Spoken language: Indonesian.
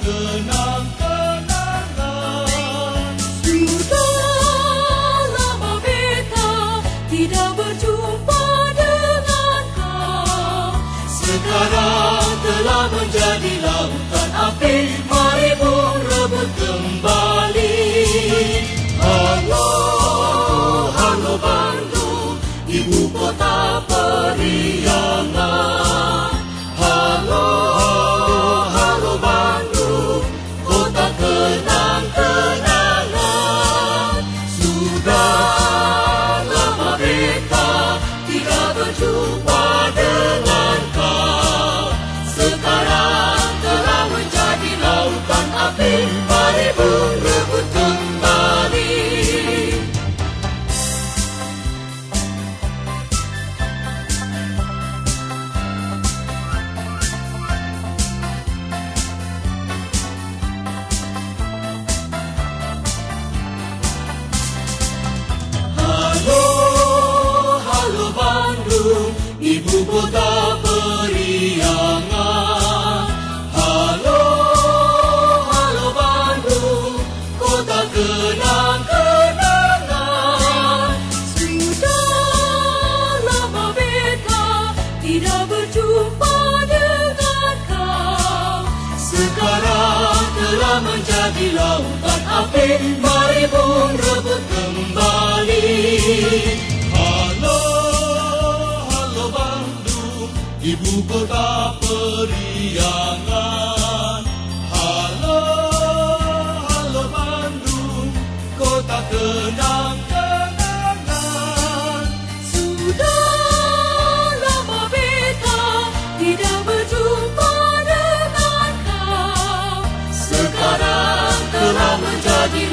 kenang-kenangan. Sudah lama tidak berjumpa dengan kau. Sekarang telah menjadi lautan api, mari pun rebut kembali. Halo, halo Bandung, ibu kota periangan. Ibu kota periangan. Halo, halo Bandung, kota kenang-kenangan. Sudah lama beta tidak berjumpa dengan kau. Sekarang telah menjadi lautan api, mari ibu kota periangan. Halo, halo Bandung, kota kau. Sekarang telah menjadi